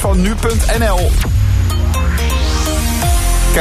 van nu.nl.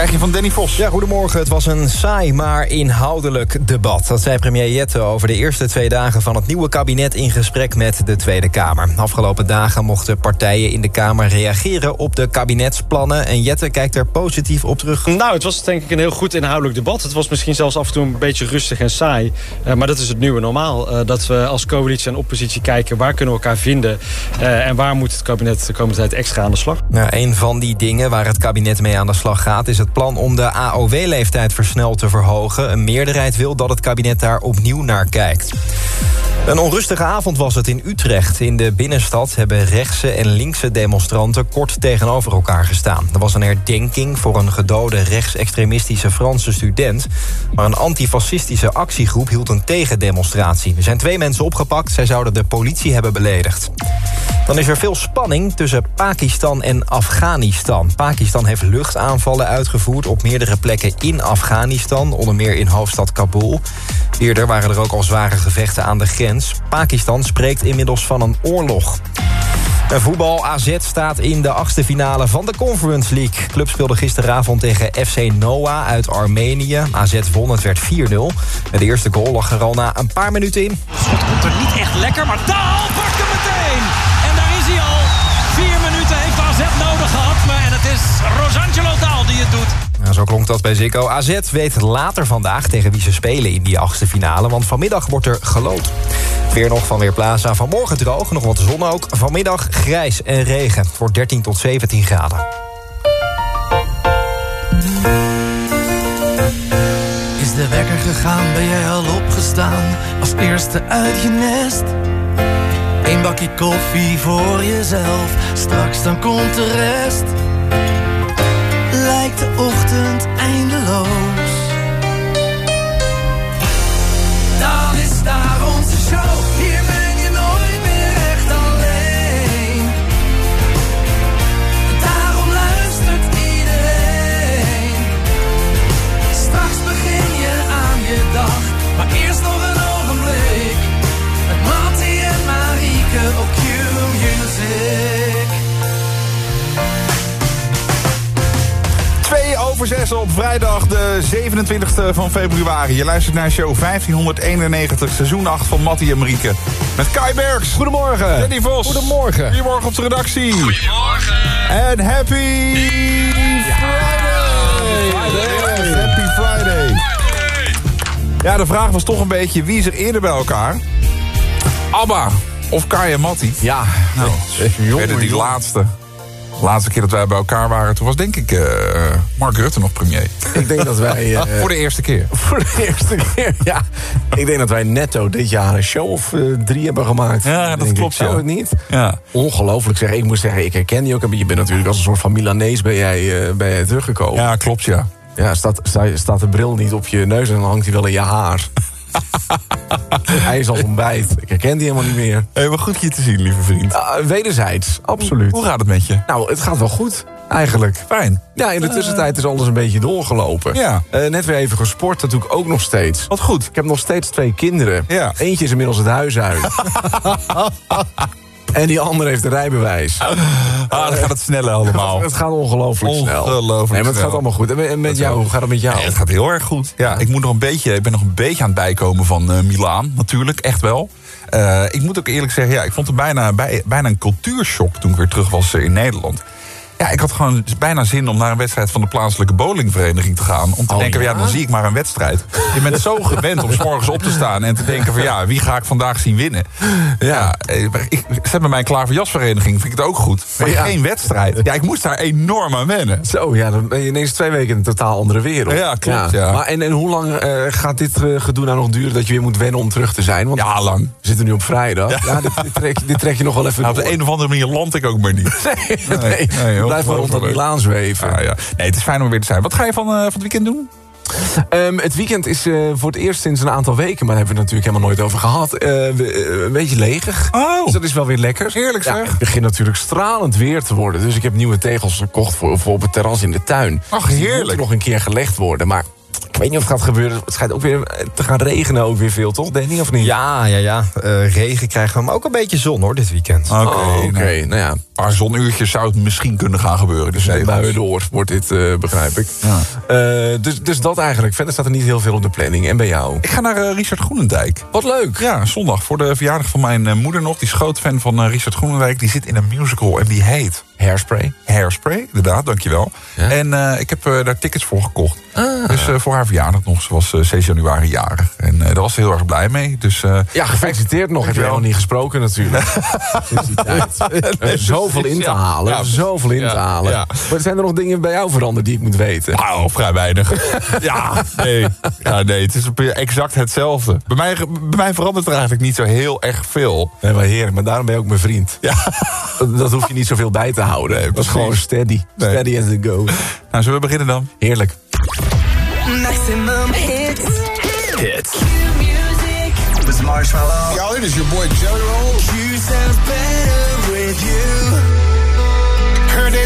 Krijg je van Danny Vos. Ja, goedemorgen. Het was een saai, maar inhoudelijk debat. Dat zei premier Jette over de eerste twee dagen van het nieuwe kabinet... in gesprek met de Tweede Kamer. Afgelopen dagen mochten partijen in de Kamer reageren op de kabinetsplannen. En Jette kijkt er positief op terug. Nou, het was denk ik een heel goed inhoudelijk debat. Het was misschien zelfs af en toe een beetje rustig en saai. Uh, maar dat is het nieuwe normaal. Uh, dat we als coalitie en oppositie kijken waar kunnen we elkaar vinden... Uh, en waar moet het kabinet de komende tijd extra aan de slag. Nou, een van die dingen waar het kabinet mee aan de slag gaat... is het plan om de AOW-leeftijd versneld te verhogen. Een meerderheid wil dat het kabinet daar opnieuw naar kijkt. Een onrustige avond was het in Utrecht. In de binnenstad hebben rechtse en linkse demonstranten kort tegenover elkaar gestaan. Er was een herdenking voor een gedode rechtsextremistische Franse student. Maar een antifascistische actiegroep hield een tegendemonstratie. Er zijn twee mensen opgepakt. Zij zouden de politie hebben beledigd. Dan is er veel spanning tussen Pakistan en Afghanistan. Pakistan heeft luchtaanvallen uitgevoerd op meerdere plekken in Afghanistan. Onder meer in hoofdstad Kabul. Eerder waren er ook al zware gevechten aan de grens. Pakistan spreekt inmiddels van een oorlog. En voetbal AZ staat in de achtste finale van de Conference League. Club speelde gisteravond tegen FC Noah uit Armenië. AZ won, het werd 4-0. De eerste goal lag er al na een paar minuten in. Het schot komt er niet echt lekker, maar Daal pakt hem meteen. En daar is hij al. Vier minuten heeft AZ nodig gehad. Maar en het is Rosangelo Daal die het doet. Nou, zo klonk dat bij Zico. AZ weet later vandaag tegen wie ze spelen in die achtste finale... want vanmiddag wordt er geloot. Weer nog van Weerplaza. Vanmorgen droog, nog wat zon ook. Vanmiddag grijs en regen. Wordt 13 tot 17 graden. Is de wekker gegaan, ben jij al opgestaan? Als eerste uit je nest? Eén bakje koffie voor jezelf, straks dan komt de rest. Lijkt de ochtend eindeloos. 2 over 6 op vrijdag de 27e van februari. Je luistert naar show 1591, seizoen 8 van Mattie en Marieke. Met Kai Bergs. Goedemorgen. Danny Vos. Goedemorgen. Goedemorgen op de redactie. Goedemorgen. En happy Friday. Yes, happy Friday. Ja, de vraag was toch een beetje wie is er eerder bij elkaar? Abba of Kai en Mattie? Ja, Nou, werden die laatste. De laatste keer dat wij bij elkaar waren, toen was denk ik eh, Mark Rutte nog premier. Ik denk dat wij... eh, Voor de eerste keer. voor de eerste keer, ja. Ik denk dat wij netto dit jaar een show of eh, drie hebben gemaakt. Ja, dat klopt, Ik. Zou ja. het niet? Ja. Ongelooflijk zeg. Ik moet zeggen, ik herken die ook. Je bent natuurlijk als een soort van Milanees ben jij, eh, ben jij teruggekomen. ja, klopt ja. Ja, staat, sta- staat de bril niet op je neus en dan hangt hij wel in je haar. hij is al ontbijt. Ik herken die helemaal niet meer. Hey, wat goed je te zien, lieve vriend. Ah, wederzijds, absoluut. Hoe gaat het met je? Nou, het gaat wel goed, eigenlijk. Fijn. Ja, in de tussentijd is alles een beetje doorgelopen. Ja. Eh, net weer even gesport, dat doe ik ook nog steeds. Wat goed. Ik heb nog steeds twee kinderen. Ja. Eentje is inmiddels het huis uit. en die andere heeft een rijbewijs. Ah, dan gaat het sneller allemaal. Het gaat ongelooflijk snel. Ongelooflijk nee, maar het gaat allemaal goed. En met- jou, hoe gaat het met jou? Nee, het gaat heel erg goed. Ja, ik, moet nog een beetje, ik ben nog een beetje aan het bijkomen van eh Milaan, natuurlijk, echt wel. Eh, ik moet ook eerlijk zeggen, ja, ik vond het bijna, bij, bijna een cultuurshock toen ik weer terug was eh, in Nederland. Ja, ik had gewoon bijna zin om naar een wedstrijd van de plaatselijke bowlingvereniging te gaan. Om te Oh, denken, ja? ja? dan zie ik maar een wedstrijd. Je bent zo gewend om 's morgens op te staan en te denken van ja, wie ga ik vandaag zien winnen? Ja, eh, ik, ze hebben mij klaar voor jasvereniging, vind ik het ook goed. Maar Ja. geen wedstrijd. Ja, ik moest daar enorm aan wennen. Zo, ja, dan ben je ineens twee weken in een totaal andere wereld. Ja, klopt, ja. Maar en, en hoe lang eh, gaat dit eh, gedoe nou nog duren dat je weer moet wennen om terug te zijn? Want Ja, lang. we zitten nu op vrijdag. Ja, dit, dit, trek, dit trek je nog wel even Nou, op de een of andere manier land ik ook maar niet. Nee, nee, nee, Blijf maar rond dat. Milaan zweven. Ja, ja. Nee, het is fijn om er weer te zijn. Wat ga je van, eh, van het weekend doen? Ehm, het weekend is eh, voor het eerst sinds een aantal weken... maar daar hebben we het natuurlijk helemaal nooit over gehad... eh, een beetje leeg. Oh. Dus dat is wel weer lekker. Heerlijk, Ja, zeg. het begint natuurlijk stralend weer te worden. Dus ik heb nieuwe tegels gekocht voor, voor op het terras in de tuin. Ach, Dus die heerlijk. nog een keer gelegd worden. Maar ik weet niet of het gaat gebeuren. Het schijnt ook weer te gaan regenen ook weer veel, toch? Danny, of niet? Ja, ja, ja. Eh, regen krijgen we, maar ook een beetje zon hoor, dit weekend. Oké, Oh, Oké, nou, nou ja. Paar zonuurtjes zou het misschien kunnen gaan gebeuren. Dus even buien door, wordt dit, eh, begrijp ik. Ja. Eh, dus, dus dat eigenlijk. Verder staat er niet heel veel op de planning. En bij jou? Ik ga naar eh, Richard Groenendijk. Wat leuk. Ja, zondag voor de verjaardag van mijn moeder nog. Die is groot fan van Richard Groenendijk. Die zit in een musical en die heet Hairspray. Hairspray. Inderdaad, dankjewel. Ja. En ik heb daar tickets voor gekocht. Dus eh, voor haar verjaardag nog. Ze was eh, 6 januari jarig. En daar was ze heel erg blij mee. Dus Ja, gefeliciteerd nog. Heb je nog niet gesproken natuurlijk. Sinds die tijd. Is zoveel in te halen. Ja, zoveel in ja, te halen. ja. Maar zijn er nog dingen bij jou veranderd die ik moet weten? Nou, vrij weinig. ja, nee. ja, nee. Het is exact hetzelfde. Bij mij, bij mij verandert er eigenlijk niet zo heel erg veel. Nee, maar heerlijk. Maar daarom ben je ook mijn vriend. Ja. Dat, dat hoef je niet zoveel bij te houden. dat is precies. gewoon steady. Nee. Steady as it goes. Nou, zullen we beginnen dan? Heerlijk. Maximum hits. Hits. Music. This is Marshmallow. Y'all, it is your boy Jelly Roll. You sound better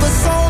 Tears for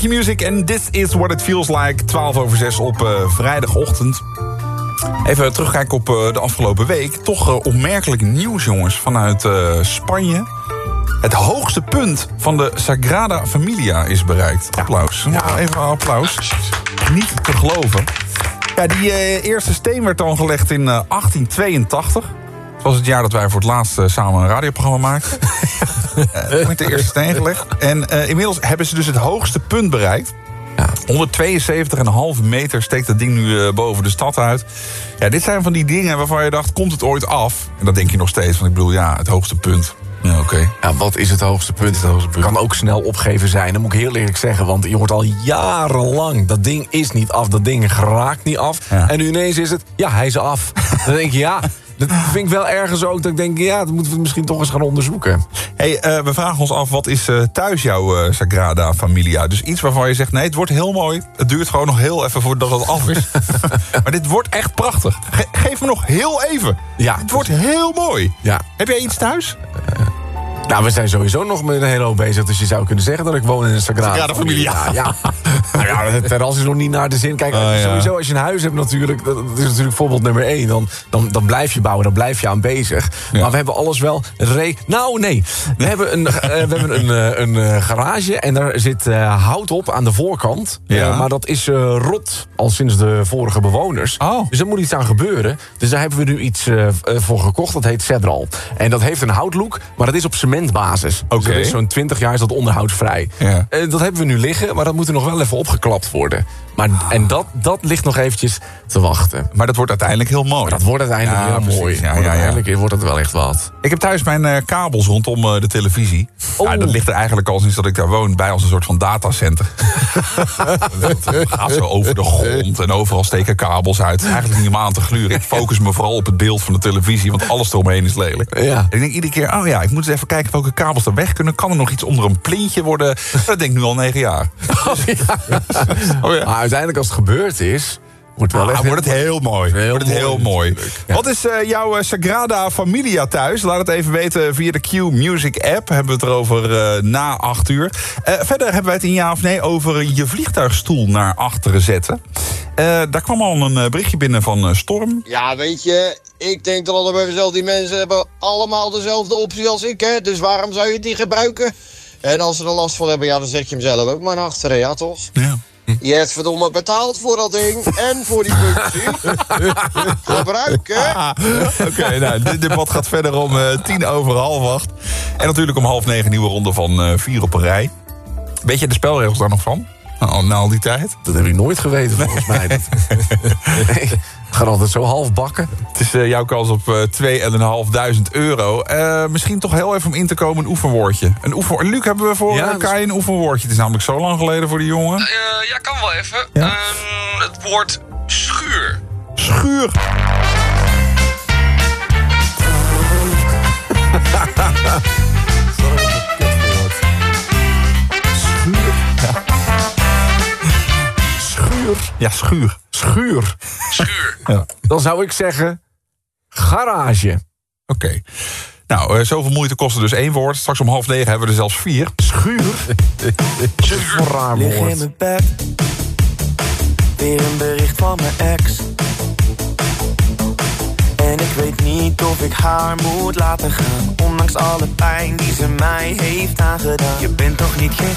Bij Q Music en This is what it feels like. 12 over 6 op eh, vrijdagochtend. Even terugkijken op eh, de afgelopen week. Toch eh, opmerkelijk nieuws, jongens, vanuit Spanje. Het hoogste punt van de Sagrada Familia is bereikt. Applaus. Ja. Even applaus. Niet te geloven. Ja, die eerste steen werd dan gelegd in eh, 1882. Dat was het jaar dat wij voor het laatst samen een radioprogramma maakten. Eh, toen werd de eerste steen gelegd. En eh, inmiddels hebben ze dus het hoogste punt bereikt. 172,5 meter steekt dat ding nu eh, boven de stad uit. Ja, dit zijn van die dingen waarvan je dacht, komt het ooit af? En dat denk je nog steeds, want ik bedoel, ja, het hoogste punt. Ja, oké. Ja, wat is het hoogste punt? Het hoogste punt kan ook snel opgeven zijn. Dat moet ik heel eerlijk zeggen. Want je hoort al jarenlang... dat ding is niet af, dat ding raakt niet af. Ja. En nu ineens is het... ja, hij is af. Dan denk je, ja... Dat vind ik wel ergens ook dat ik denk... ja, dat moeten we misschien toch eens gaan onderzoeken. Hey, eh, we vragen ons af, wat is eh, thuis jouw eh, Sagrada Familia? Dus iets waarvan je zegt, nee, het wordt heel mooi. Het duurt gewoon nog heel even voordat het af is. maar dit wordt echt prachtig. Ge- geef me nog heel even. Ja, Het wordt heel mooi. Ja. Heb jij iets thuis? Nou, we zijn sowieso nog met een hele hoop bezig. Dus je zou kunnen zeggen dat ik woon in een Sagrada, Sagrada Familia. Ja, ja. nou ja, het terras is nog niet naar de zin. Kijk, ja. sowieso als je een huis hebt natuurlijk... dat is natuurlijk voorbeeld nummer één. Dan, dan, dan blijf je bouwen, dan blijf je aan bezig. Ja. Maar we hebben alles wel... Re nou, nee. We hebben een, eh, we hebben een, eh, een eh, garage en daar zit hout op aan de voorkant. Ja. Maar dat is rot al sinds de vorige bewoners. Oh. Dus er moet iets aan gebeuren. Dus daar hebben we nu iets voor gekocht. Dat heet Cedral. En dat heeft een houtlook, maar dat is op Oké. Dus dat is zo'n 20 jaar is dat onderhoudsvrij. Ja. Eh, dat hebben we nu liggen, maar dat moet er nog wel even opgeklapt worden. Maar, Ah. En dat, dat ligt nog eventjes te wachten. Maar dat wordt uiteindelijk heel mooi. Maar dat wordt uiteindelijk Ja, heel precies. mooi. Ja, Wordt. Uiteindelijk wordt het wel echt wat. Ik heb thuis mijn eh, kabels rondom eh, de televisie. Ja, dat ligt er eigenlijk al sinds dat ik daar woon... bij als een soort van datacenter. Het gaat zo over de grond en overal steken kabels uit. Eigenlijk niet om aan te gluren. Ik focus me vooral op het beeld van de televisie... want alles eromheen is lelijk. En ik denk iedere keer, oh ja, ik moet eens even kijken... welke kabels er weg kunnen. Kan er nog iets onder een plintje worden? Dat denk ik nu al negen jaar. Oh ja. Maar uiteindelijk als het gebeurd is, wordt het wel Ah, echt... wordt het heel mooi. Heel wordt het heel mooi mooi. natuurlijk. Ja. Wat is eh, jouw eh, Sagrada Familia thuis? Laat het even weten via de Q Music app. Hebben we het erover eh, na acht uur. Verder hebben wij het in ja of nee over je vliegtuigstoel naar achteren zetten. Eh, daar kwam al een eh, berichtje binnen van eh, Storm. Ja, weet je, ik denk dan altijd bij mezelf, die mensen hebben allemaal dezelfde optie als ik, hè. Dus waarom zou je die gebruiken? En als ze er last van hebben, ja, dan zet je hem zelf ook maar naar achteren, ja toch? Ja. Je hebt verdomme betaald voor dat ding en voor die functie. Gebruiken. Ah, Oké, nou, dit debat gaat verder om eh, tien over half acht. En natuurlijk om half negen nieuwe ronde van vier op een rij. Weet je de spelregels daar nog van? Nou, na al die tijd? Dat heb ik nooit geweten volgens mij. Dat... Nee, het gaat altijd zo half bakken. Het is eh, jouw kans op eh 2.500 euro. Eh, misschien toch heel even om in te komen een oefenwoordje. Een oefen... Luc, hebben we voor Ja, Kai een oefenwoordje? Het is namelijk zo lang geleden voor die jongen. Eh, ja, kan wel even. Ja? Ehm, het woord schuur. Schuur. Schuur. Schuur. Ja, schuur. Schuur. Schuur. Ja. Dan zou ik zeggen... Garage. Oké. Nou, eh, zoveel moeite kostte dus één woord. Straks om half negen hebben we er zelfs vier. Schuur. Wat is voor een raar Lig in woord. mijn bed. Weer een bericht van mijn ex. En ik weet niet of ik haar moet laten gaan. Ondanks alle pijn die ze mij heeft aangedaan. Je bent toch niet gek?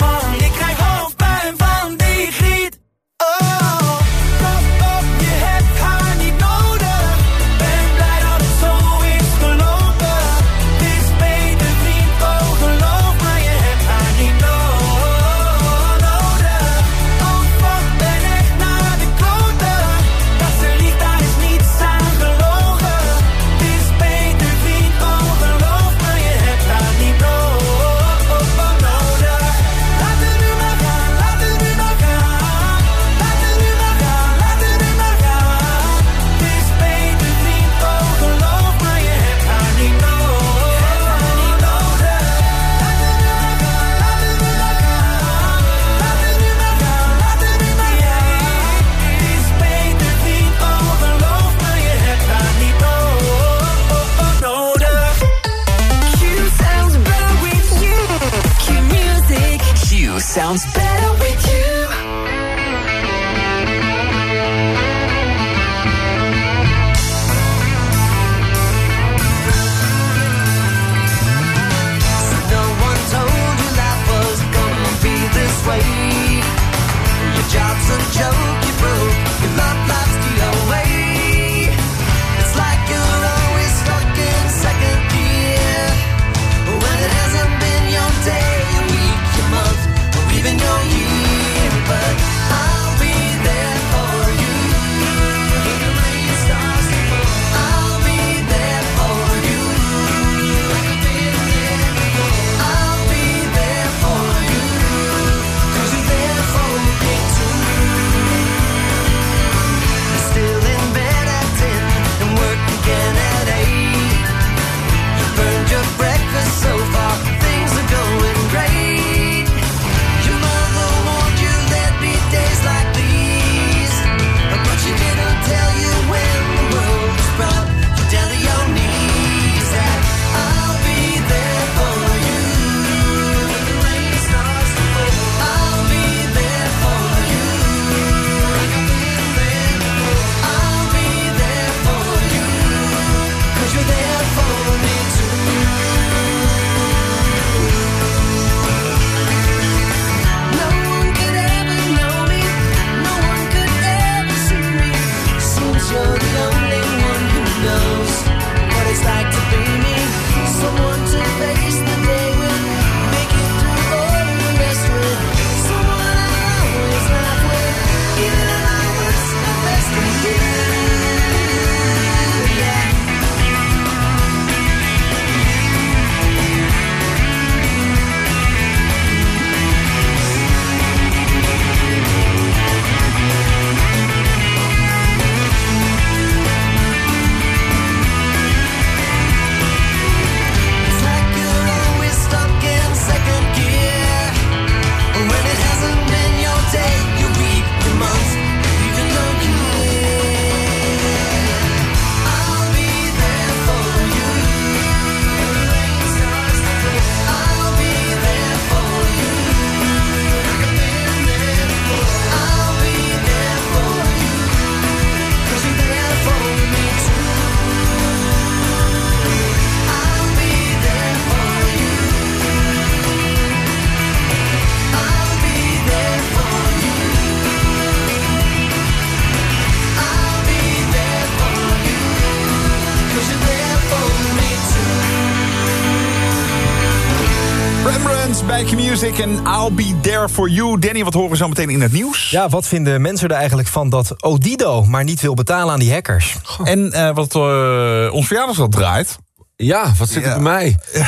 Music en I'll Be There For You. Danny, wat horen we zo meteen in het nieuws? Ja, wat vinden mensen er eigenlijk van dat Odido maar niet wil betalen aan die hackers? En uh, wat uh, ons draait. Ja, wat zit er bij mij?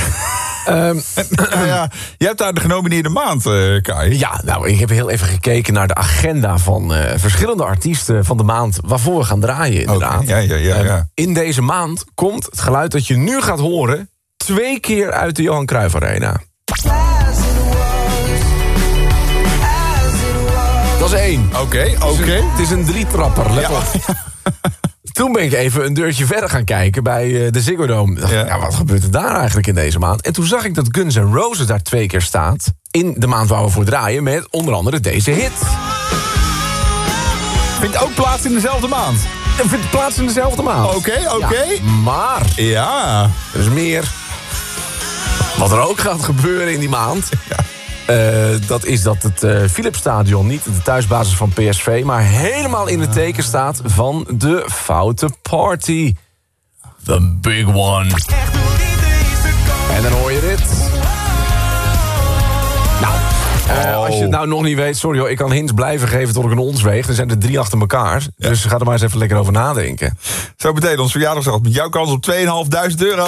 Ehm, nou ja, je hebt daar de genomineerde maand, eh, Kai. Ja, nou, ik heb heel even gekeken naar de agenda van verschillende artiesten van de maand waarvoor we gaan draaien, inderdaad. Ja, ja, ehm, ja, in deze maand komt het geluid dat je nu gaat horen twee keer uit de Johan Cruijff Arena. Oké, oké. Het is een drietrapper, let Ja. op. Toen ben ik even een deurtje verder gaan kijken bij eh, de Ziggo Dome. Dacht, Ja. ja, wat gebeurt er daar eigenlijk in deze maand? En toen zag ik dat Guns N' Roses daar twee keer staat. In de maand waar we voor draaien met onder andere deze hit. Vindt ook plaats in dezelfde maand. Vindt plaats in dezelfde maand. Oké, oké. Ja, maar Ja. er is meer. Wat er ook gaat gebeuren in die maand... eh, dat is dat het eh Philipsstadion, niet de thuisbasis van PSV... maar helemaal in het teken staat van de foute party. The big one. En dan hoor je dit. Nou, eh, als je het nou nog niet weet... Sorry hoor, ik kan hints blijven geven tot ik een ons weeg. Er zijn er drie achter elkaar. Dus ga er maar eens even lekker over nadenken. Zo meteen ons verjaardagsgeld met jouw kans op 2.500 euro.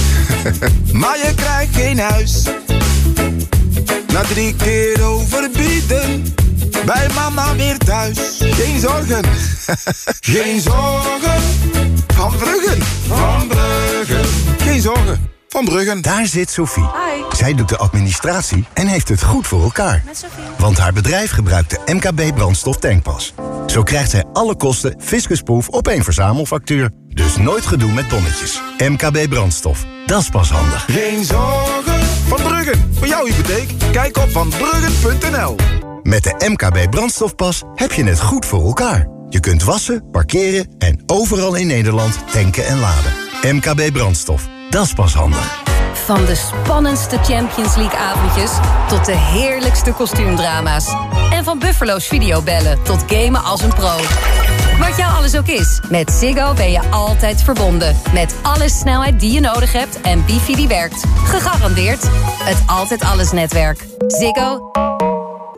maar je krijgt geen huis. Na drie keer overbieden, bij mama weer thuis. Geen zorgen, geen zorgen. Van Bruggen, van Bruggen. Geen zorgen, van Bruggen. Daar zit Sophie. Zij doet de administratie en heeft het goed voor elkaar. Want haar bedrijf gebruikt de MKB brandstof tankpas. Zo krijgt zij alle kosten fiscusproof op één verzamelfactuur. Dus nooit gedoe met bonnetjes. MKB brandstof. Dat is pas handig. Geen zorgen, van Bruggen. Voor jouw hypotheek, kijk op vanbruggen.nl. Met de MKB brandstofpas heb je het goed voor elkaar. Je kunt wassen, parkeren en overal in Nederland tanken en laden. MKB brandstof. Dat is pas handig. Van de spannendste Champions League avondjes tot de heerlijkste kostuumdrama's. En van Buffalo's videobellen tot gamen als een pro. Wat jou alles ook is, met Ziggo ben je altijd verbonden. Met alle snelheid die je nodig hebt en wifi die werkt. Gegarandeerd het Altijd Alles netwerk. Ziggo.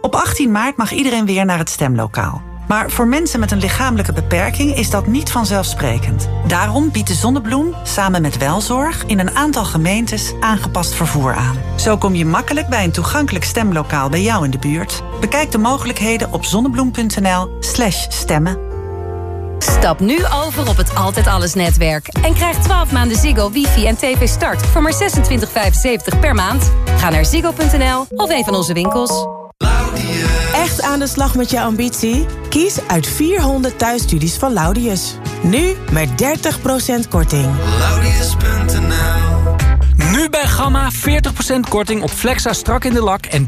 Op 18 maart mag iedereen weer naar het stemlokaal. Maar voor mensen met een lichamelijke beperking is dat niet vanzelfsprekend. Daarom biedt de Zonnebloem samen met Welzorg in een aantal gemeentes aangepast vervoer aan. Zo kom je makkelijk bij een toegankelijk stemlokaal bij jou in de buurt. Bekijk de mogelijkheden op zonnebloem.nl/slash stemmen. Stap nu over op het Altijd Alles netwerk. En krijg 12 maanden Ziggo, wifi en tv start voor maar 26,75 per maand. Ga naar ziggo.nl of een van onze winkels. Echt aan de slag met je ambitie? Kies uit 400 thuisstudies van Laudius. Nu met 30% korting. Nu bij Gamma 40% korting op Flexa strak in de lak en 30%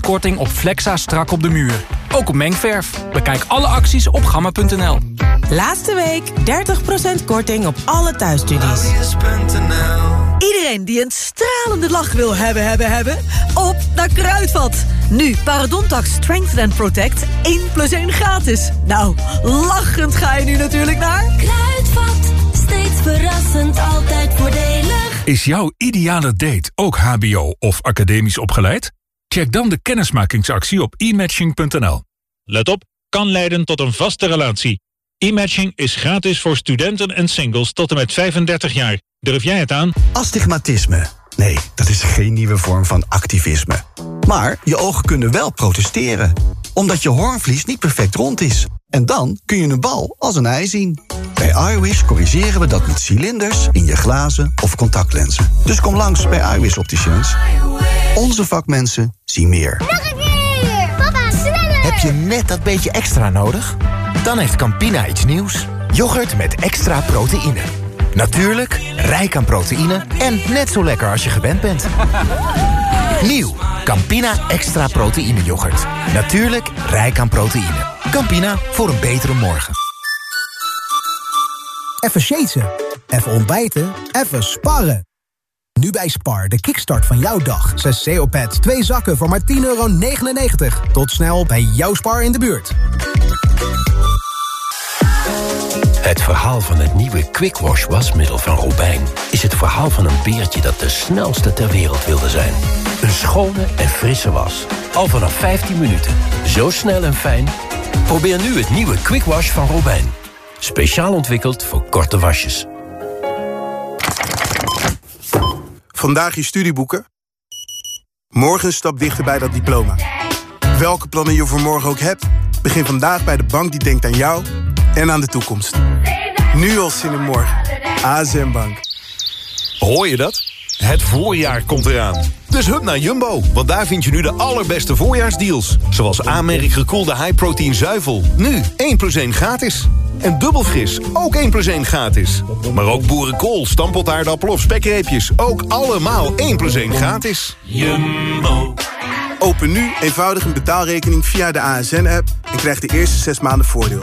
korting op Flexa strak op de muur. Ook op mengverf. Bekijk alle acties op gamma.nl. Laatste week 30% korting op alle thuisstudies. Iedereen die een stralende lach wil hebben, hebben, hebben... op naar Kruidvat. Nu Parodontax Strength and Protect 1 plus 1 gratis. Nou, lachend ga je nu natuurlijk naar... Kruidvat, steeds verrassend, altijd voordelig. Is jouw ideale date ook hbo of academisch opgeleid? Check dan de kennismakingsactie op e-matching.nl. Let op, kan leiden tot een vaste relatie. E-matching is gratis voor studenten en singles tot en met 35 jaar. Durf jij het aan? Astigmatisme. Nee, dat is geen nieuwe vorm van activisme. Maar je ogen kunnen wel protesteren. Omdat je hoornvlies niet perfect rond is. En dan kun je een bal als een ei zien. Bij iWish corrigeren we dat met cilinders in je glazen of contactlenzen. Dus kom langs bij iWish Opticians. Onze vakmensen zien meer. Papa, sneller! Heb je net dat beetje extra nodig? Dan heeft Campina iets nieuws. Yoghurt met extra proteïne. Natuurlijk, rijk aan proteïne en net zo lekker als je gewend bent. Nieuw, Campina extra proteïne yoghurt. Natuurlijk, rijk aan proteïne. Campina, voor een betere morgen. Even shaten, even ontbijten, even sparren. Nu bij Spar, de kickstart van jouw dag. 6 CO-pads, 2 zakken voor maar 10,99 euro. Tot snel bij jouw Spar in de buurt. Het verhaal van het nieuwe Quick Wash wasmiddel van Robijn... is het verhaal van een beertje dat de snelste ter wereld wilde zijn. Een schone en frisse was. Al vanaf 15 minuten. Zo snel en fijn. Probeer nu het nieuwe Quick Wash van Robijn. Speciaal ontwikkeld voor korte wasjes. Vandaag je studieboeken. Morgen stap dichter bij dat diploma. Welke plannen je voor morgen ook hebt... begin vandaag bij de bank die denkt aan jou en aan de toekomst. Nu al zin in morgen. ASM Bank. Hoor je dat? Het voorjaar komt eraan. Dus hup naar Jumbo, want daar vind je nu de allerbeste voorjaarsdeals. Zoals aanmerk gekoelde high-protein zuivel. Nu 1 plus 1 gratis. En dubbel fris, ook 1 plus 1 gratis. Maar ook boerenkool, stampotaardappel of spekreepjes. Ook allemaal 1 plus 1 gratis. Jumbo. Open nu eenvoudig een betaalrekening via de ASN-app... en krijg de eerste 6 maanden voordeel.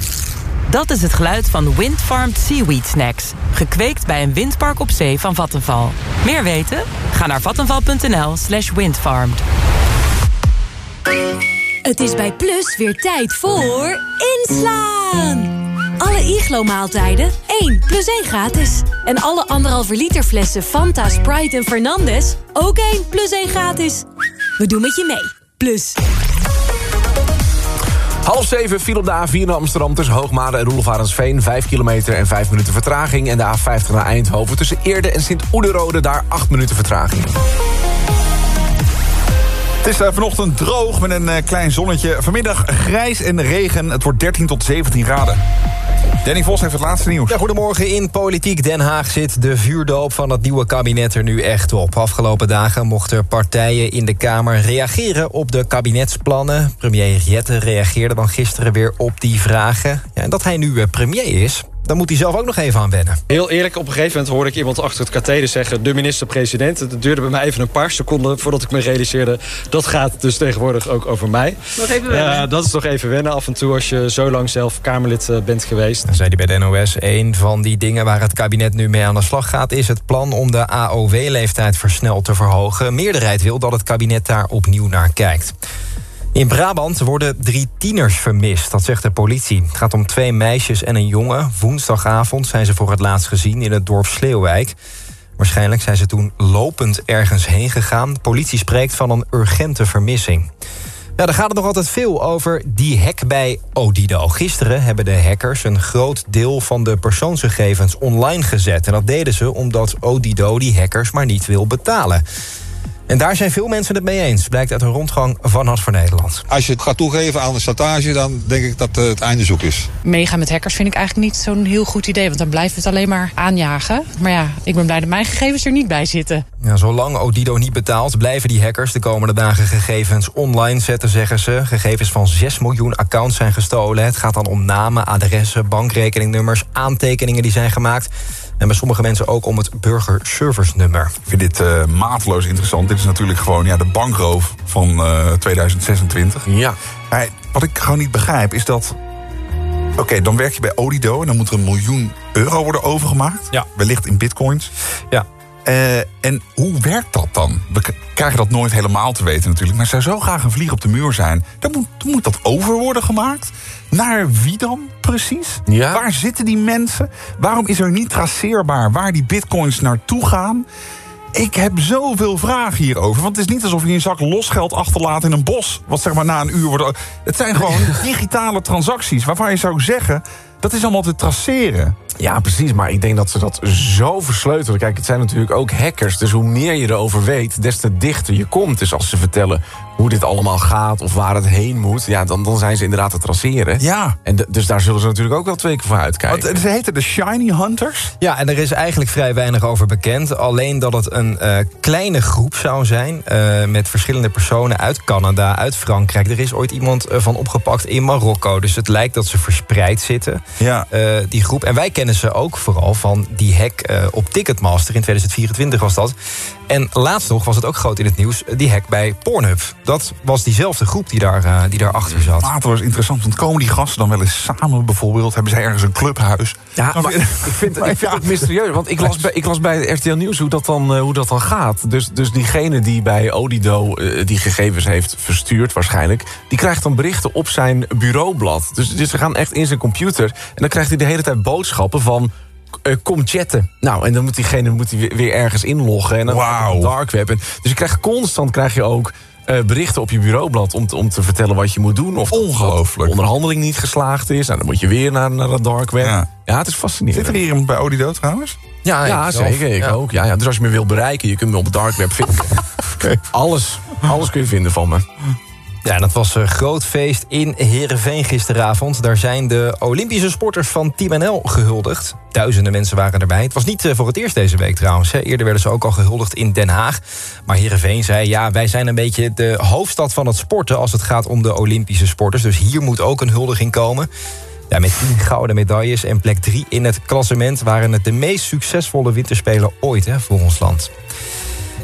Dat is het geluid van Windfarmed Seaweed Snacks. Gekweekt bij een windpark op zee van Vattenval. Meer weten? Ga naar vattenval.nl slash windfarmed. Het is bij Plus weer tijd voor inslaan. Alle Iglo-maaltijden 1 plus 1 gratis. En alle anderhalve liter flessen Fanta, Sprite en Fernandez ook 1 plus 1 gratis. We doen met je mee. Plus. Half zeven viel op de A4 naar Amsterdam tussen Hoogmade en Roelofarensveen. 5 kilometer en 5 minuten vertraging. En de A50 naar Eindhoven tussen Eerde en Sint-Oederode. Daar 8 minuten vertraging. Het is eh, vanochtend droog met een eh, klein zonnetje. Vanmiddag grijs en regen. Het wordt 13 tot 17 graden. Danny Vos heeft het laatste nieuws. Ja, goedemorgen. In Politiek Den Haag zit de vuurdoop van het nieuwe kabinet er nu echt op. Afgelopen dagen mochten partijen in de Kamer reageren op de kabinetsplannen. Premier Jette reageerde dan gisteren weer op die vragen. Ja, en dat hij nu eh, premier is, dan moet hij zelf ook nog even aan wennen. Heel eerlijk, op een gegeven moment hoorde ik iemand achter het katheder zeggen... de minister-president. Het duurde bij mij even een paar seconden voordat ik me realiseerde... dat gaat dus tegenwoordig ook over mij. Nog even wennen. Uh, dat is toch even wennen af en toe als je zo lang zelf Kamerlid uh, bent geweest. Dan zei hij bij de NOS, een van die dingen waar het kabinet nu mee aan de slag gaat... is het plan om de AOW-leeftijd versneld te verhogen. Meerderheid wil dat het kabinet daar opnieuw naar kijkt. In Brabant worden drie tieners vermist, dat zegt de politie. Het gaat om twee meisjes en een jongen. Woensdagavond zijn ze voor het laatst gezien in het dorp Sleeuwijk. Waarschijnlijk zijn ze toen lopend ergens heen gegaan. Politie spreekt van een urgente vermissing. Ja, daar gaat het nog altijd veel over die hack bij Odido. Gisteren hebben de hackers een groot deel van de persoonsgegevens online gezet. En dat deden ze omdat Odido die hackers maar niet wil betalen. En daar zijn veel mensen het mee eens, blijkt uit een rondgang van Hart voor Nederland. Als je het gaat toegeven aan de chantage, dan denk ik dat het einde zoek is. Meegaan met hackers vind ik eigenlijk niet zo'n heel goed idee, want dan blijven we het alleen maar aanjagen. Maar ja, ik ben blij dat mijn gegevens er niet bij zitten. Ja, zolang Odido niet betaalt, blijven die hackers de komende dagen gegevens online zetten, zeggen ze. Gegevens van 6 miljoen accounts zijn gestolen. Het gaat dan om namen, adressen, bankrekeningnummers, aantekeningen die zijn gemaakt. En bij sommige mensen ook om het burgerservice-nummer. Ik vind dit uh, mateloos interessant. Dit is natuurlijk gewoon ja, de bankroof van uh, 2026. Ja. Maar wat ik gewoon niet begrijp is dat... Oké, okay, dan werk je bij Odido en dan moet er een miljoen euro worden overgemaakt. Ja. Wellicht in bitcoins. Ja. Uh, en hoe werkt dat dan? We krijgen dat nooit helemaal te weten natuurlijk. Maar zou zo graag een vlieg op de muur zijn. Dan moet, dan moet dat over worden gemaakt. Naar wie dan precies? Ja. Waar zitten die mensen? Waarom is er niet traceerbaar waar die bitcoins naartoe gaan? Ik heb zoveel vragen hierover. Want het is niet alsof je een zak losgeld achterlaat in een bos. Wat zeg maar na een uur wordt. Het zijn gewoon digitale transacties. Waarvan je zou zeggen. Dat is allemaal te traceren. Ja, precies. Maar ik denk dat ze dat zo versleutelen. Kijk, het zijn natuurlijk ook hackers. Dus hoe meer je erover weet, des te dichter je komt. Dus als ze vertellen hoe dit allemaal gaat of waar het heen moet... Ja, dan, dan zijn ze inderdaad te traceren. Ja. En de, dus daar zullen ze natuurlijk ook wel twee keer voor uitkijken. Want ze heten de Shiny Hunters? Ja, en er is eigenlijk vrij weinig over bekend. Alleen dat het een uh, kleine groep zou zijn... Uh, met verschillende personen uit Canada, uit Frankrijk. Er is ooit iemand uh, van opgepakt in Marokko. Dus het lijkt dat ze verspreid zitten, ja. die groep. En wij kennen ze ook vooral van die hack eh, op Ticketmaster. In 2024 was dat. En laatst nog was het ook groot in het nieuws, die hack bij Pornhub. Dat was diezelfde groep die daar, eh, die daar achter zat. Het was interessant, want komen die gasten dan wel eens samen bijvoorbeeld? Hebben zij ergens een clubhuis? Ja, maar ik vind, ik vind het mysterieus. Want ik las, bij, ik las bij RTL Nieuws hoe dat dan, eh, hoe dat dan gaat. Dus, dus diegene die bij Odido eh, die gegevens heeft verstuurd waarschijnlijk... die krijgt dan berichten op zijn bureaublad. Dus, dus ze gaan echt in zijn computer... en dan krijgt hij de hele tijd boodschappen van... eh, kom chatten. Nou, en dan moet diegene moet hij weer, ergens inloggen. En dan op dark web. En, dus je krijgt constant krijg je ook eh, berichten op je bureaublad... Om, te- om te vertellen wat je moet doen. Of Ongelooflijk. de onderhandeling niet geslaagd is. Nou, dan moet je weer naar, naar dat dark web. Ja, Ja. het is fascinerend. Zit er hier bij Odido trouwens? Ja, Ja, ik zelf. zeker. Ik Ja. ook. Ja, ja. Dus als je me wil bereiken, je kunt me op het dark web vinden. Alles, alles kun je vinden van me. Ja, dat was een groot feest in Heerenveen gisteravond. Daar zijn de Olympische sporters van Team NL gehuldigd. Duizenden mensen waren erbij. Het was niet eh, voor het eerst deze week trouwens. Eerder werden ze ook al gehuldigd in Den Haag. Maar Heerenveen zei, ja, wij zijn een beetje de hoofdstad van het sporten... als het gaat om de Olympische sporters. Dus hier moet ook een huldiging komen. Ja, met 10 gouden medailles en plek 3 in het klassement... waren het de meest succesvolle winterspelen ooit hè, voor ons land.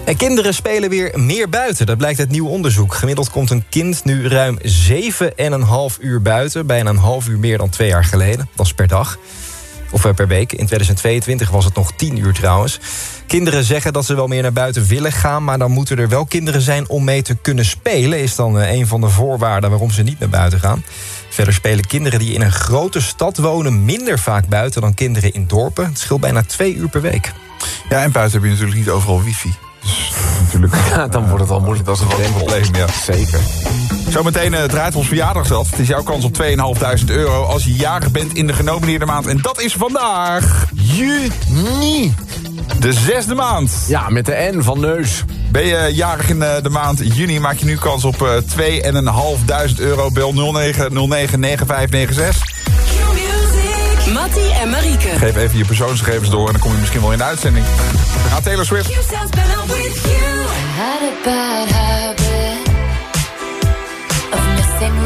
En kinderen spelen weer meer buiten. Dat blijkt uit nieuw onderzoek. Gemiddeld komt een kind nu ruim 7,5 uur buiten. Bijna een half uur meer dan twee jaar geleden. Dat is per dag. Of eh, per week. In 2022 was het nog 10 uur trouwens. Kinderen zeggen dat ze wel meer naar buiten willen gaan... maar dan moeten er wel kinderen zijn om mee te kunnen spelen... is dan eh, een van de voorwaarden waarom ze niet naar buiten gaan. Verder spelen kinderen die in een grote stad wonen... minder vaak buiten dan kinderen in dorpen. Het scheelt bijna twee uur per week. Ja, en buiten heb je natuurlijk niet overal wifi. Natuurlijk... Ja, dan wordt het al moeilijk. Dat is een Geen drempel. probleem, ja. Zeker. Zometeen eh, draait ons verjaardagsrad. Het is jouw kans op 2.500 euro als je jarig bent in de genomineerde maand. En dat is vandaag... Juni. De zesde maand. Ja, met de N van neus. Ben je jarig in eh, de maand juni, maak je nu kans op eh 2.500 euro. Bel 0909-9596. Mattie en Marieke. Geef even je persoonsgegevens door en dan kom je misschien wel in de uitzending. Ga Taylor Swift. sounds better with you. I had a bad habit of missing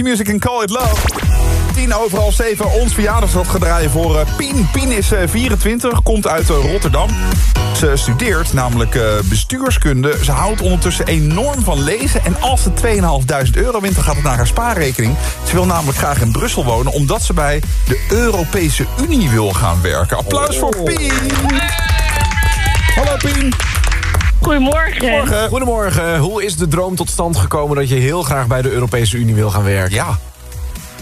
Je music en Call It Love. 10 over half 7, ons verjaardagsdag gedraaid voor eh, Pien. Pien is eh, 24, komt uit eh, Rotterdam. Ze studeert namelijk eh, bestuurskunde. Ze houdt ondertussen enorm van lezen. En als ze 2.500 euro wint, dan gaat het naar haar spaarrekening. Ze wil namelijk graag in Brussel wonen... omdat ze bij de Europese Unie wil gaan werken. Applaus voor Pien! Hallo Pien! Goedemorgen. Goedemorgen. Hoe is de droom tot stand gekomen dat je heel graag bij de Europese Unie wil gaan werken? Ja.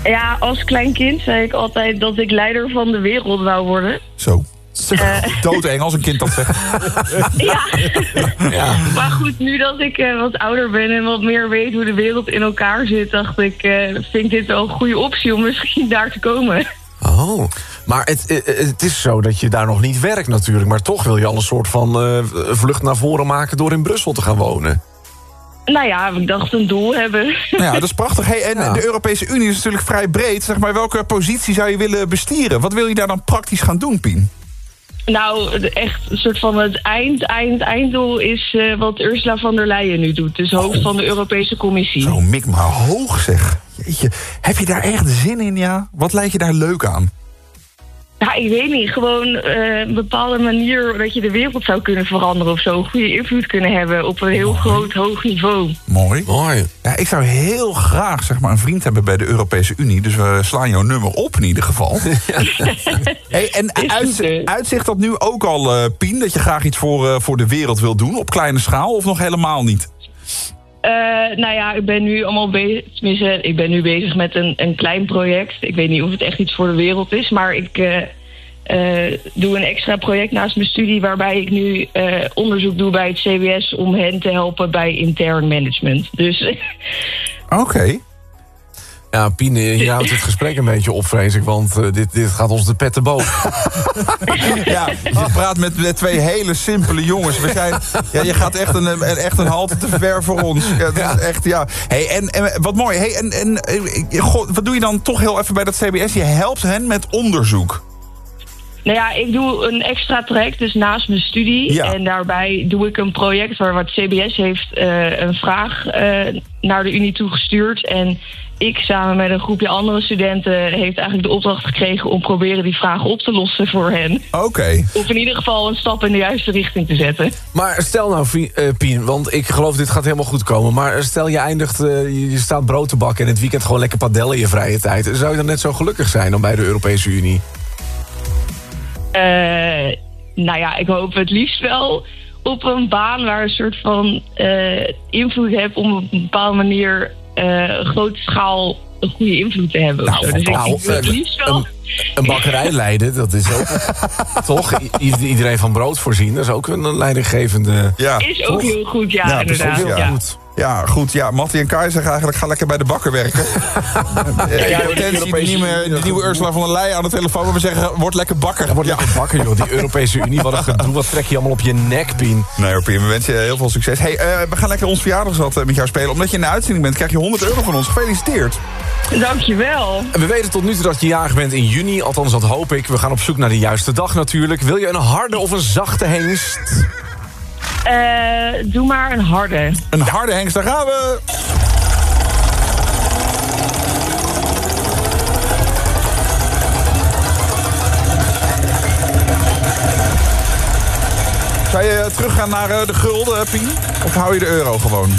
Ja, als klein kind zei ik altijd dat ik leider van de wereld wou worden. Zo. Eh. Doodeng als een kind dat zegt. ja. Maar goed, nu dat ik eh, wat ouder ben en wat meer weet hoe de wereld in elkaar zit, dacht ik, eh, vind ik dit wel een goede optie om misschien daar te komen. Oh, maar het, eh, het is zo dat je daar nog niet werkt natuurlijk. Maar toch wil je al een soort van eh, vlucht naar voren maken door in Brussel te gaan wonen. Nou ja, ik dacht een doel hebben. Nou ja, dat is prachtig. Hey, en de Europese Unie is natuurlijk vrij breed. Zeg maar, welke positie zou je willen bestieren? Wat wil je daar dan praktisch gaan doen, Pien? Nou, echt een soort van het eind, eind, einddoel is eh, wat Ursula von der Leyen nu doet. Dus hoofd van de Europese Commissie. Zo, mik maar hoog zeg. Heb je daar echt zin in, ja? Wat lijkt je daar leuk aan? Ja, ik weet niet. Gewoon eh, een bepaalde manier dat je de wereld zou kunnen veranderen of zo. Goede invloed kunnen hebben op een heel groot, hoog niveau. Mooi. Mooi. Ja, ik zou heel graag zeg maar, een vriend hebben bij de Europese Unie. Dus we slaan jouw nummer op in ieder geval. hey, en uit, uitzicht dat nu ook al, eh, Pien, dat je graag iets voor, eh, voor de wereld wil doen? Op kleine schaal of nog helemaal niet? Eh, nou ja, ik ben nu allemaal bezig. Ik ben nu bezig met een, een klein project. Ik weet niet of het echt iets voor de wereld is, maar ik eh, eh, doe een extra project naast mijn studie waarbij ik nu onderzoek doe bij het CBS om hen te helpen bij intern management. Dus Oké. Ja, Pien, je houdt het gesprek een beetje op, vrees ik. Want eh, dit, dit gaat ons de pet te boven. Ja, je praat met, met twee hele simpele jongens. We zijn, ja, je gaat echt een, echt een halte te ver voor ons. Ja, dat is echt, ja. Hey, en, en wat mooi. Hey, en, en, eh, goh, wat doe je dan toch heel even bij dat CBS? Je helpt hen met onderzoek. Nou ja, ik doe een extra traject, dus naast mijn studie. Ja. En daarbij doe ik een project waar wat CBS heeft eh, een vraag eh, naar de Unie toegestuurd. En ik samen met een groepje andere studenten heeft eigenlijk de opdracht gekregen om proberen die vraag op te lossen voor hen. Oké. Of in ieder geval een stap in de juiste richting te zetten. Maar stel nou, eh, Pien, want ik geloof dit gaat helemaal goed komen. Maar stel je eindigt, eh, je, je staat brood te bakken... en het weekend gewoon lekker padellen in je vrije tijd. Zou je dan net zo gelukkig zijn dan bij de Europese Unie? Eh, nou ja, ik hoop het liefst wel op een baan waar een soort van eh, invloed heb om op een bepaalde manier eh, grote schaal een goede invloed te hebben. of Nou, zo. Dus ik, nou, ik wil het eh, liefst wel Een bakkerij leiden, dat is ook... toch? I- iedereen van brood voorzien, dat is ook een leidinggevende... Ja. Is ook heel goed, ja, Ja, inderdaad. ja. Ja. Goed. Ja, goed. Ja, Mattie en Kai zeggen eigenlijk, ga lekker bij de bakker werken. ja, ja, potentie, de, nieuwe, de nieuwe Ursula van der Leyen aan de telefoon. Maar we zeggen, word lekker bakker. Word lekker bakker, joh. Die Europese Unie, wat een gedoe. Wat trek je allemaal op je nek, Pien? Nee hoor, Pien, we wensen je heel veel succes. Hey, eh, we gaan lekker ons verjaardagsrad eh, met jou spelen. Omdat je in de uitzending bent, krijg je 100 euro van ons. Gefeliciteerd. Dankjewel. En we weten tot nu toe dat je jarig bent in juni. Althans, dat hoop ik. We gaan op zoek naar de juiste dag natuurlijk. Wil je een harde of een zachte hengst? Eh, doe maar een harde. Een harde hengst, daar gaan we. Zou je teruggaan naar eh, de gulden, Pien? Of hou je de euro gewoon?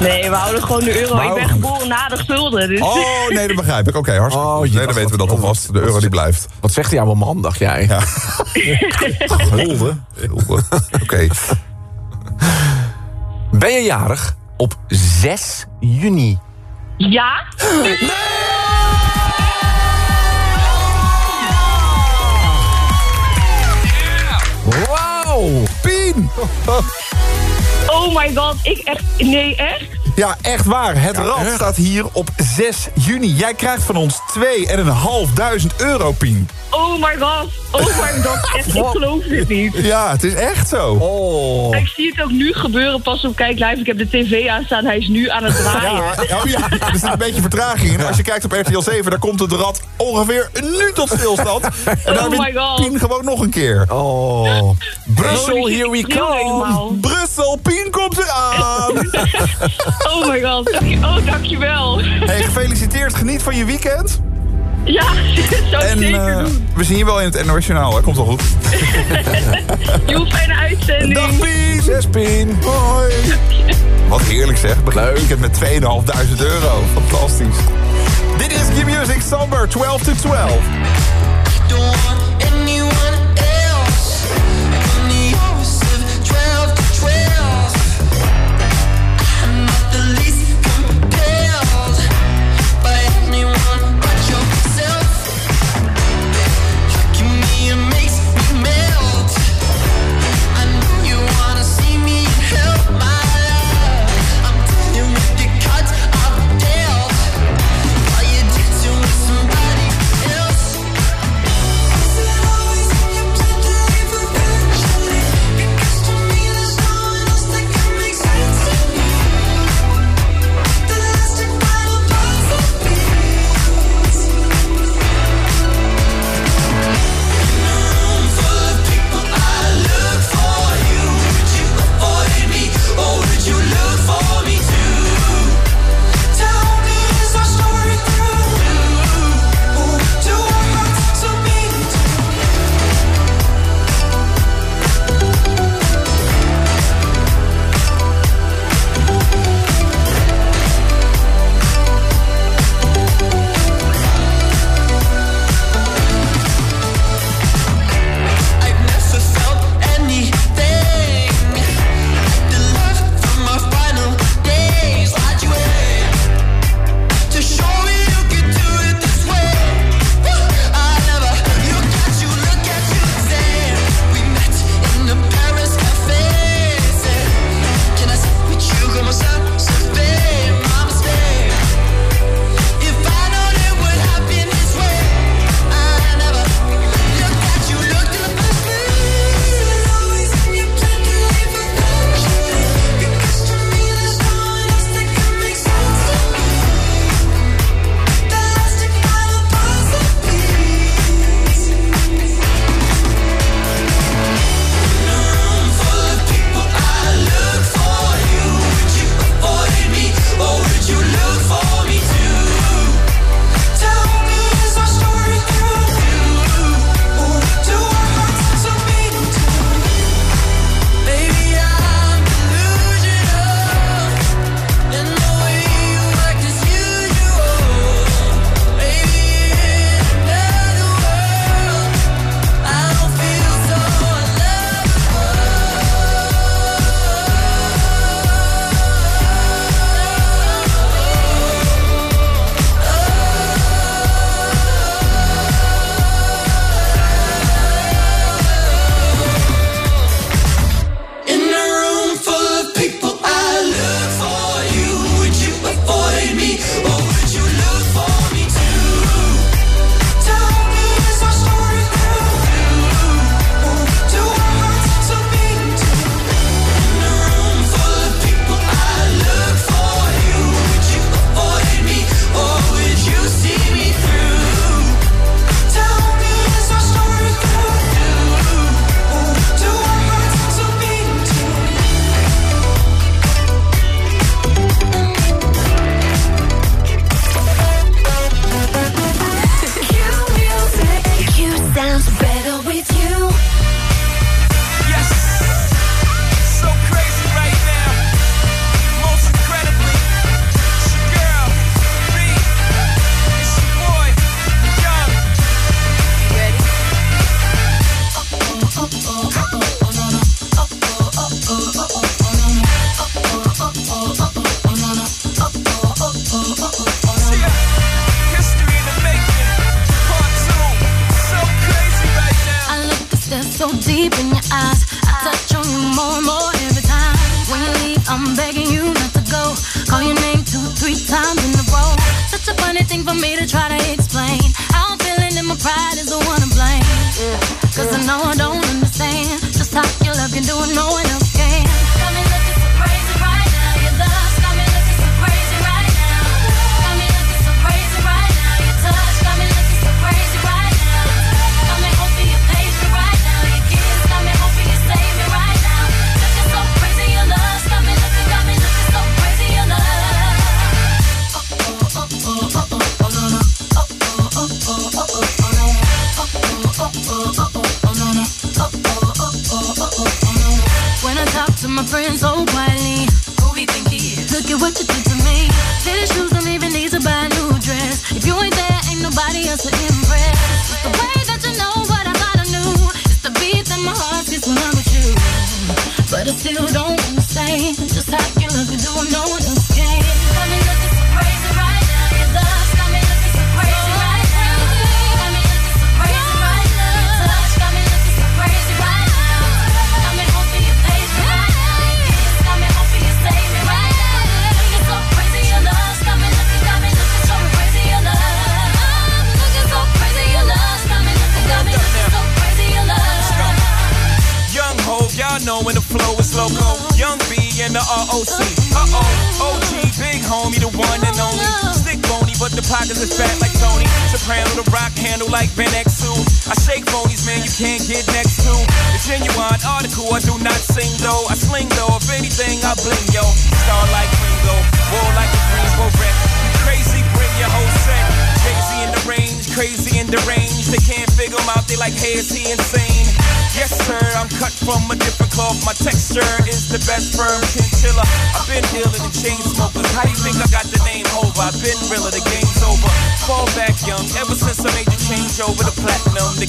Nee, we houden gewoon de euro. Ik ben houden- geboren na de gulden. Dus. Oh, nee, dat begrijp ik. Oké, hartstikke Oh, goed. je Nee, dan weten we dat- alvast. De euro die blijft. Wat zegt hij allemaal man, dacht jij? Ja. Gulden? Gulden. Oké. Ben je jarig op 6 juni? Ja? Wauw! Pien! Oh my god, ik echt... Nee, echt? Ja, echt waar. Het rad staat hier op 6 juni. Jij krijgt van ons 2.500 euro, Pien. Oh my god. Oh my god. Echt, ik geloof dit niet. Ja, het is echt zo. Oh. Ik zie het ook nu gebeuren, pas op Kijk Live. Ik heb de tv aanstaan, hij is nu aan het draaien. Ja, oh ja, er zit een beetje vertraging in. Als je kijkt op RTL 7, dan komt het rad ongeveer nu tot stilstand. En dan Oh my wint God. Pien gewoon nog een keer. Oh. Brussel, here we come. Brussel, Pien komt eraan. Oh my god. Oh, dankjewel. Hey, gefeliciteerd. Geniet van je weekend. Ja, zou En zeker eh, doen. we zien je wel in het NOS Journaal. hè. Komt wel goed. Joe, fijne uitzending. Dag Pien. Zes Pien. Hoi. Wat heerlijk zeg. Begin het weekend met 2.500 euro. Fantastisch. Dit is Give Music Somber 12 to 12.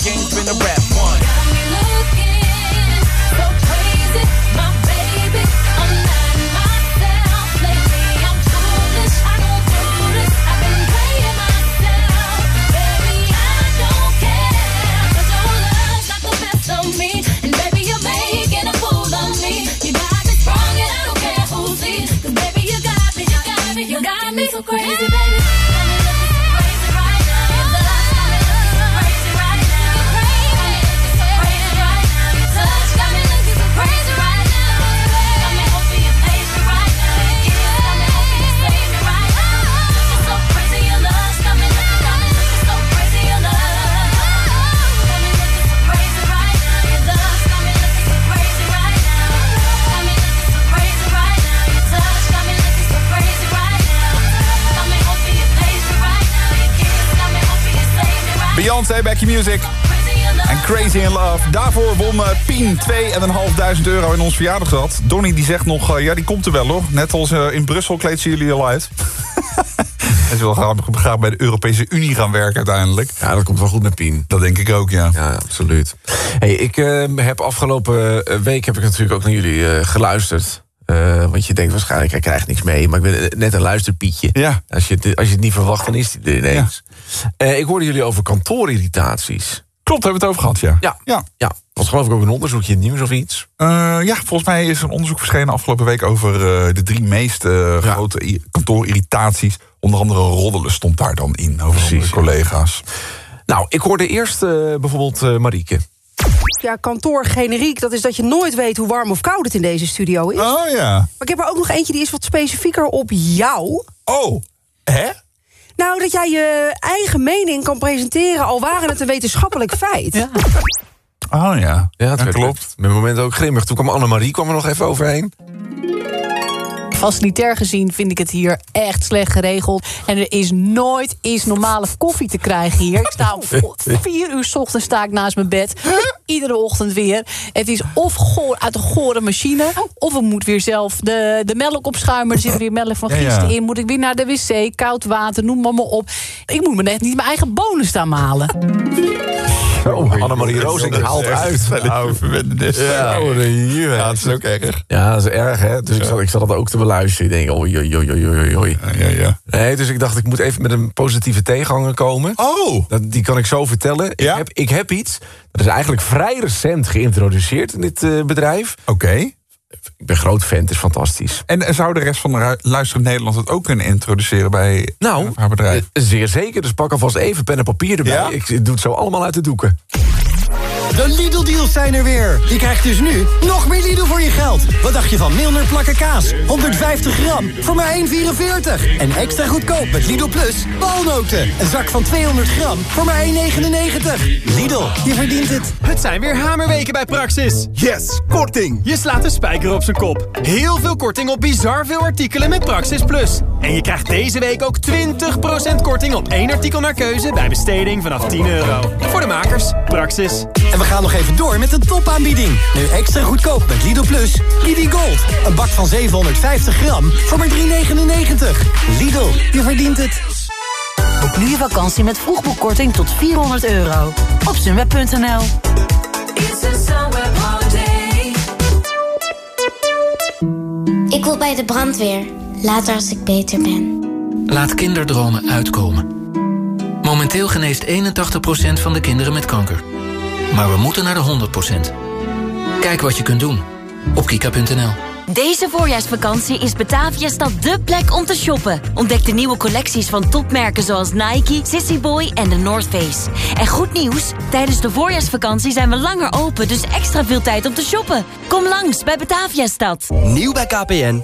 Game's been a rap Your music. En Crazy in Love. Daarvoor won eh, Pien 2.500 euro in ons verjaardagsrad. Donnie die zegt nog, eh, ja die komt er wel hoor. Net als eh, in Brussel kleedt ze jullie al uit. en ze wil graag, graag bij de Europese Unie gaan werken uiteindelijk. Ja, dat komt wel goed met Pien. Dat denk ik ook, ja. Ja, absoluut. Hey, ik heb afgelopen week heb ik natuurlijk ook naar jullie geluisterd. Eh, want je denkt waarschijnlijk, hij krijgt niks mee. Maar ik ben net een luisterpietje. Ja. Als, je het, als je het niet verwacht, dan is hij er ineens. Eh, ik hoorde jullie over kantoorirritaties. Klopt, hebben we het over gehad, ja. Ja, ja. ja. was geloof ik ook een onderzoekje in het nieuws of iets. Eh, ja, volgens mij is er een onderzoek verschenen afgelopen week... over eh, de drie meest eh, grote kantoorirritaties. Onder andere roddelen stond daar dan in, over onze collega's. Nou, ik hoorde eerst eh, bijvoorbeeld eh, Marieke. Ja, kantoor generiek, dat is dat je nooit weet hoe warm of koud het in deze studio is. Oh ja. Maar ik heb er ook nog eentje die is wat specifieker op jou. Oh, hè? Nou, dat jij je eigen mening kan presenteren, al waren het een wetenschappelijk feit. Ja. Oh ja, ja dat klopt. Met moment ook grimmig. Toen kwam Annemarie kwam er nog even overheen. Facilitair gezien vind ik het hier echt slecht geregeld. En er is nooit eens normale koffie te krijgen hier. Ik sta om vier uur 's ochtends sta ik naast mijn bed. Iedere ochtend weer. Het is of goor, uit een gore machine. Of ik moet weer zelf de, de melk opschuimen. Er zit weer melk van Ja, ja. gisteren in. Moet ik weer naar de wc, koud water, noem maar, maar op. Ik moet me net niet mijn eigen bonen staan malen. Zo, Annemarie Rozing haalt uit. Nou. Ja, Oh, ja, het is ook erg. Ja, dat is erg, hè? Dus ik zat, ik zat dat ook te beluisteren. Ik denk, oei, oei, oei, oei, oei. Ja, ja. Nee, dus ik dacht, ik moet even met een positieve tegenhanger komen. Oh! Dat, die kan ik zo vertellen. Ik, heb, ik heb iets, dat is eigenlijk vrij recent geïntroduceerd in dit eh, bedrijf. Oké. Ik ben groot fan, het is fantastisch. En eh, zou de rest van de luisterend Nederland het ook kunnen introduceren bij Nou, haar bedrijf? eh, zeer zeker. Dus pak alvast even pen en papier erbij. Ja? Ik doe het zo allemaal uit de doeken. De Lidl-deals zijn er weer. Je krijgt dus nu nog meer Lidl voor je geld. Wat dacht je van Milner plakken kaas? 150 gram voor maar 1,44. En extra goedkoop met Lidl Plus walnoten. Een zak van 200 gram voor maar 1,99. Lidl, je verdient het. Het zijn weer hamerweken bij Praxis. Yes, korting. Je slaat de spijker op zijn kop. Heel veel korting op bizar veel artikelen met Praxis Plus. En je krijgt deze week ook 20% korting op één artikel naar keuze... bij besteding vanaf 10 euro. Voor de makers, Praxis. En we gaan nog even door met de topaanbieding. Nu extra goedkoop met Lidl Plus. Lidl Gold. Een bak van 750 gram voor maar 3,99. Lidl, je verdient het. Boek nu je vakantie met vroegboekkorting tot 400 euro. Op sunweb.nl Ik wil bij de brandweer. Later als ik beter ben. Laat kinderdromen uitkomen. Momenteel geneest 81% van de kinderen met kanker. Maar we moeten naar de 100%. Kijk wat je kunt doen op kika.nl. Deze voorjaarsvakantie is Bataviastad dé plek om te shoppen. Ontdek de nieuwe collecties van topmerken zoals Nike, Sissy Boy en de North Face. En goed nieuws, tijdens de voorjaarsvakantie zijn we langer open... dus extra veel tijd om te shoppen. Kom langs bij Bataviastad. Nieuw bij KPN,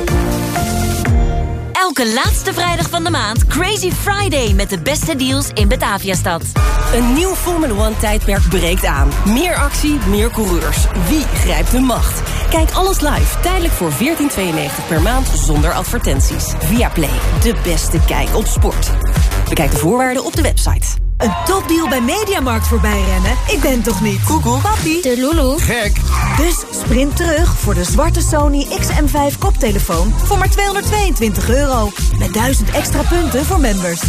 Elke laatste vrijdag van de maand Crazy Friday... met de beste deals in Bataviastad. Een nieuw Formula One tijdperk breekt aan. Meer actie, meer coureurs. Wie grijpt de macht? Kijk alles live, tijdelijk voor 14,92 per maand zonder advertenties. Via Play, de beste kijk op sport. Bekijk de voorwaarden op de website. Een topdeal bij Mediamarkt voorbij rennen? Ik ben toch niet? Google. Papi. De Lulu. Gek. Dus sprint terug voor de zwarte Sony XM5 koptelefoon voor maar 222 euro. Met 1000 extra punten voor members.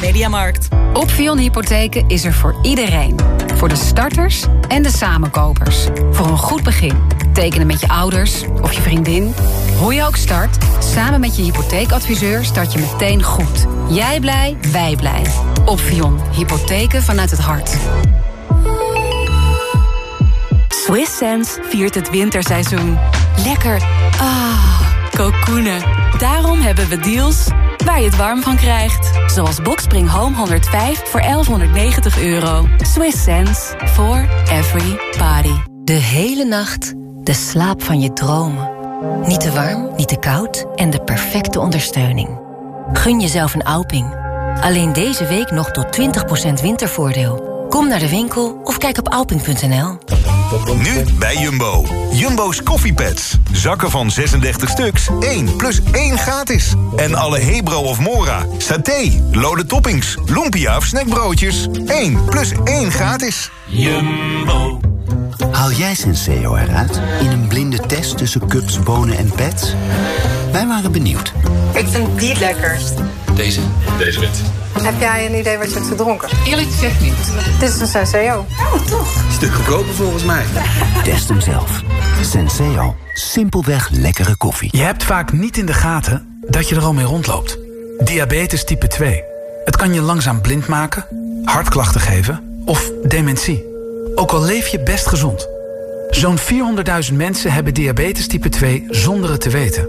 Mediamarkt. Opvion Hypotheken is er voor iedereen. Voor de starters en de samenkopers. Voor een goed begin. Tekenen met je ouders of je vriendin. Hoe je ook start, samen met je hypotheekadviseur start je meteen goed. Jij blij, wij blij. Opvion Hypotheken vanuit het hart. Swiss Sense viert het winterseizoen. Lekker. Ah, kokoenen. Daarom hebben we deals waar je het warm van krijgt. Zoals Boxspring Home 105 voor 1190 euro. Swiss Sense for every body. De hele nacht de slaap van je dromen. Niet te warm, niet te koud en de perfecte ondersteuning. Gun jezelf een Alping. Alleen deze week nog tot 20% wintervoordeel. Kom naar de winkel of kijk op alping.nl. Nu bij Jumbo. Jumbo's koffiepads. Zakken van 36 stuks. 1 plus 1 gratis. En alle Hebro of Mora. Saté, lode toppings, lumpia of snackbroodjes. 1 plus 1 gratis. Jumbo. Haal jij Senseo eruit in een blinde test tussen cups, bonen en pets? Wij waren benieuwd. Ik vind die het lekkerst. Deze? Deze wit. Heb jij een idee wat je hebt gedronken? Eerlijk gezegd niet. Dit is een Senseo. Oh, toch? Stuk goedkoper volgens mij. Test hem zelf. Senseo. Simpelweg lekkere koffie. Je hebt vaak niet in de gaten dat je er al mee rondloopt. Diabetes type 2. Het kan je langzaam blind maken, hartklachten geven of dementie. Ook al leef je best gezond. Zo'n 400.000 mensen hebben diabetes type 2 zonder het te weten.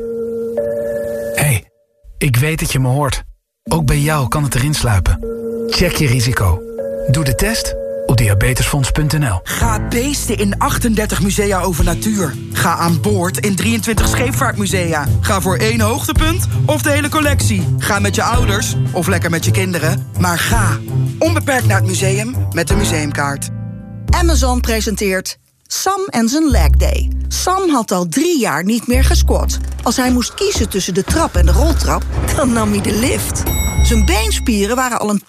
Hé, hey, ik weet dat je me hoort. Ook bij jou kan het erin sluipen. Check je risico. Doe de test op diabetesfonds.nl. Ga beesten in 38 musea over natuur. Ga aan boord in 23 scheepvaartmusea. Ga voor één hoogtepunt of de hele collectie. Ga met je ouders of lekker met je kinderen. Maar ga onbeperkt naar het museum met de museumkaart. Amazon presenteert Sam en zijn leg day. Sam had al drie jaar niet meer gesquat. Als hij moest kiezen tussen de trap en de roltrap, dan nam hij de lift. Zijn beenspieren waren al een